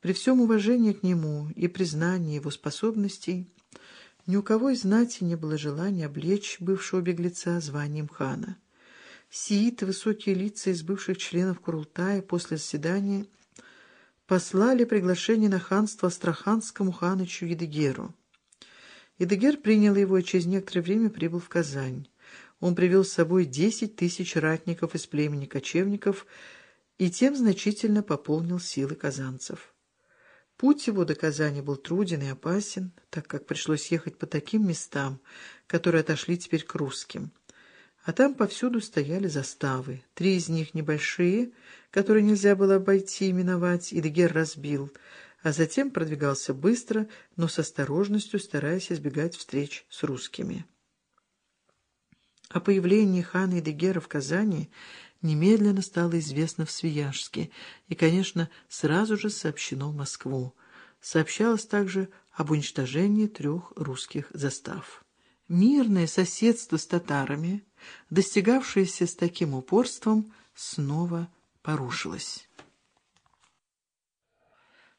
При всем уважении к нему и признании его способностей ни у кого из знати не было желания облечь бывшего беглеца званием хана. Сииты, высокие лица из бывших членов Курултая после заседания послали приглашение на ханство астраханскому ханычу Едыгеру. Едыгер принял его и через некоторое время прибыл в Казань. Он привел с собой десять тысяч ратников из племени кочевников и тем значительно пополнил силы казанцев. Путь его до Казани был труден и опасен, так как пришлось ехать по таким местам, которые отошли теперь к русским. А там повсюду стояли заставы. Три из них небольшие, которые нельзя было обойти и миновать, Идегер разбил, а затем продвигался быстро, но с осторожностью, стараясь избегать встреч с русскими. О появлении хана Идегера в Казани немедленно стало известно в Свияжске и, конечно, сразу же сообщено в Москву. Сообщалось также об уничтожении трех русских застав. Мирное соседство с татарами, достигавшееся с таким упорством, снова порушилось.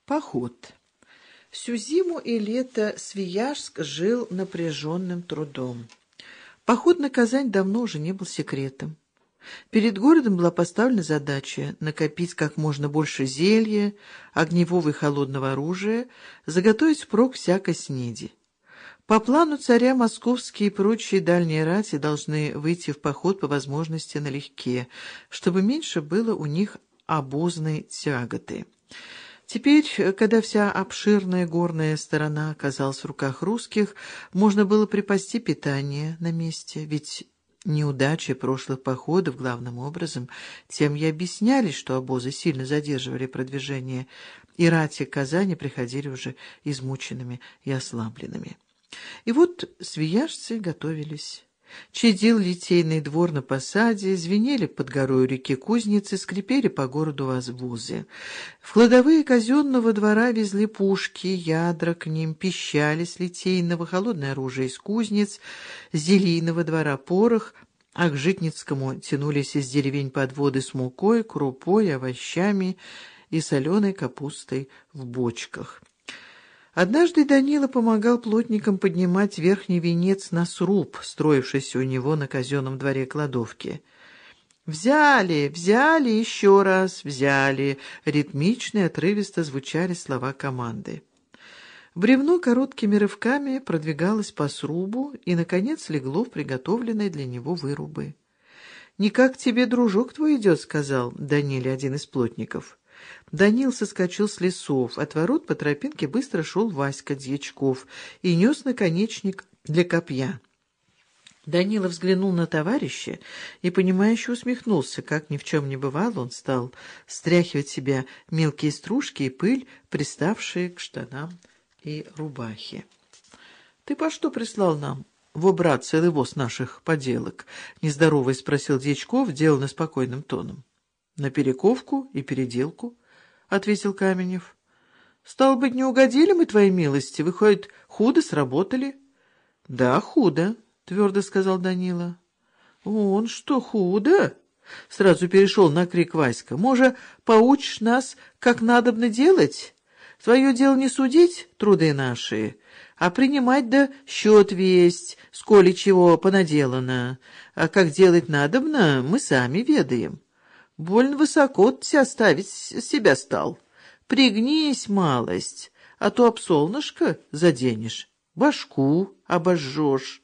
Поход. Всю зиму и лето Свияжск жил напряженным трудом. Поход на Казань давно уже не был секретом. Перед городом была поставлена задача накопить как можно больше зелья, огневого и холодного оружия, заготовить впрок всякой снеди. По плану царя московские и прочие дальние рати должны выйти в поход по возможности налегке, чтобы меньше было у них обозной тяготы. Теперь, когда вся обширная горная сторона оказалась в руках русских, можно было припасти питание на месте, ведь Неудачи прошлых походов, главным образом, тем и объяснялись, что обозы сильно задерживали продвижение, и рати Казани приходили уже измученными и ослабленными. И вот свияжцы готовились. Чадил литейный двор на посаде, звенели под горой реки кузницы, скрипели по городу возвозы. В кладовые казенного двора везли пушки, ядра к ним, пищали с литейного, холодное оружие из кузнец, с зелийного двора порох, а к Житницкому тянулись из деревень подводы с мукой, крупой, овощами и соленой капустой в бочках. Однажды Данила помогал плотникам поднимать верхний венец на сруб, строившийся у него на казенном дворе кладовки. «Взяли, взяли, еще раз, взяли!» Ритмично и отрывисто звучали слова команды. Бревно короткими рывками продвигалось по срубу и, наконец, легло в приготовленной для него вырубы. «Не как тебе дружок твой идет», — сказал Даниле один из плотников. Данил соскочил с лесов. От ворот по тропинке быстро шел Васька Дьячков и нес наконечник для копья. Данила взглянул на товарища и, понимающе усмехнулся. Как ни в чем не бывало, он стал стряхивать себя мелкие стружки и пыль, приставшие к штанам и рубахе. — Ты по что прислал нам в обрат целый воз наших поделок? — нездоровый спросил Дьячков, деланно спокойным тоном. — На перековку и переделку. — ответил Каменев. — Стало быть, не угодили мы твоей милости? Выходит, худо сработали? — Да, худо, — твердо сказал Данила. — Он что, худо? — сразу перешел на крик Васька. — Може, поучишь нас, как надобно делать? Твое дело не судить, труды наши, а принимать да счет весть, сколи чего понаделано. А как делать надобно, мы сами ведаем. Больно высоко ты себя ставить себя стал. Пригнись, малость, а то об солнышко заденешь, башку обожжешь.